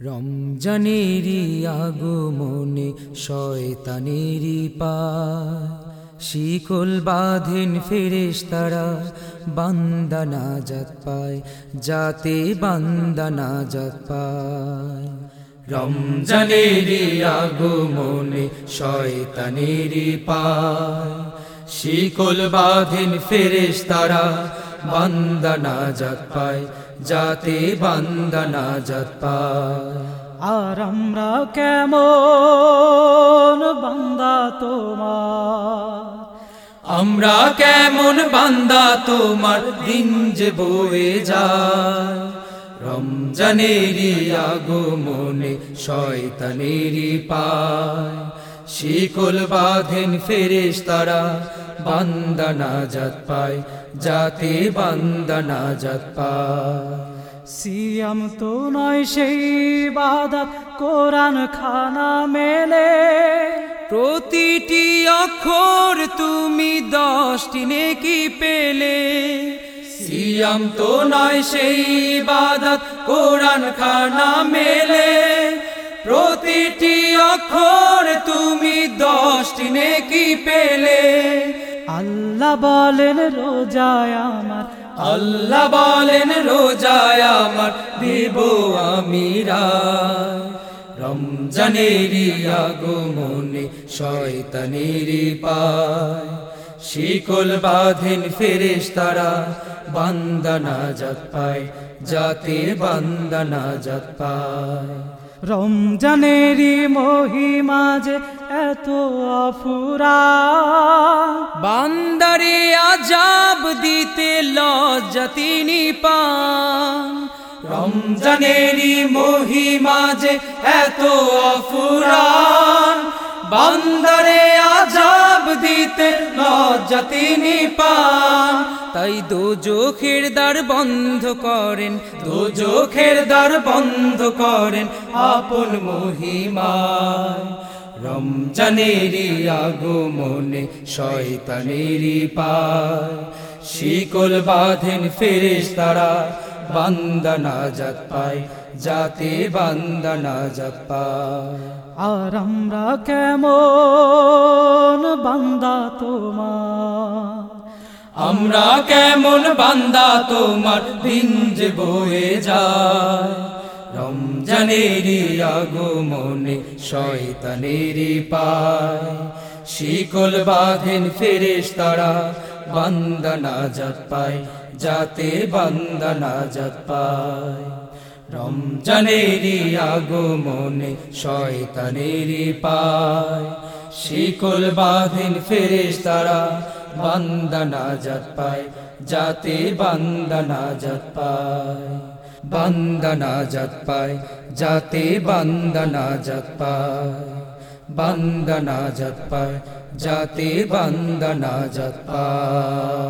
রমজানেরই আগমনে শয়তানেরই পা শিকল বাঁধেন ফেরেশ তারা বান্দা নাজাত পায়, যাতে বান্দা নাজাত পায়। রমজানেরই আগমনে শয়তানেরই পায় শিকল বাঁধেন ফেরেশ তারা বান্দা নাজাত পায় যাতে বান্দা নাজাত পায় আর আমরা কেমন বান্দা তোমার? আমরা কেমন বান্দা তোমার দিন যে বয়ে যায়। রমজানেরই আগমনে শয়তানেরই পায়। শিকল বাঁধেন ফেরেশ তারা বান্দা নাজাত পায় যাতে বান্দা নাজাত পায়। সিয়াম তো নয় সেই বাদাত কোরআন খানা মেলে। প্রতিটি অক্ষর তুমি দশটি নেকি পেলে। সিয়াম তো নয় সেই বাদাত কোরআন খানা মেলে। প্রতিটি অক্ষর নেকি পেলে? আল্লাহ বলেন রোজায় আমার। আল্লাহ বলেন রোজায় আমার দেব আমি রায়। রমজানেরই আগমনে শয়তানেরই পায়। শিকল বাঁধেন ফেরেশ তারা বান্দা নাজাত পায়। যাতে বান্দা নাজাত পায়। রমজানেরই মহিমা যে এত অফুরা। বান্দারে আজাব দিতে লজ্জা তিনি পান। রমজানেরই মহিমা যে এত অফুরান বান্দারে আজাব দিতে লজ্জা তিনি পান। তাই দোজখের দ্বার বন্ধ করেন দোজখের দ্বার বন্ধ করেন আপন মহিমায়। রমজানেরই আগমনে শয়তানেরই পায়। শিকল বাঁধেন ফেরেশ তারা বান্দা নাজাত পায় যাতে বান্দা নাজাত পায় আর আমরা কেমন বান্দা তোমার? আমরা কেমন বান্দা তোমার দিন যে বয়ে যায়। রমজানেরই আগমনে শয়তানেরই পায়। শিকল বাঁধেন ফেরেশ তারা বান্দা নাজাত পায়, যাতে বান্দা নাজাত পায়। রমজানেরই আগমনে শয়তানেরই পায়। শিকল বাঁধেন ফেরেশ তারা বান্দা নাজাত পায়, যাতে বান্দা নাজাত পায়। বান্দা নাজাত পায়, যাতে বান্দা নাজাত পায়। বান্দা নাজাত পায় যাতে বান্দা নাজাত পায়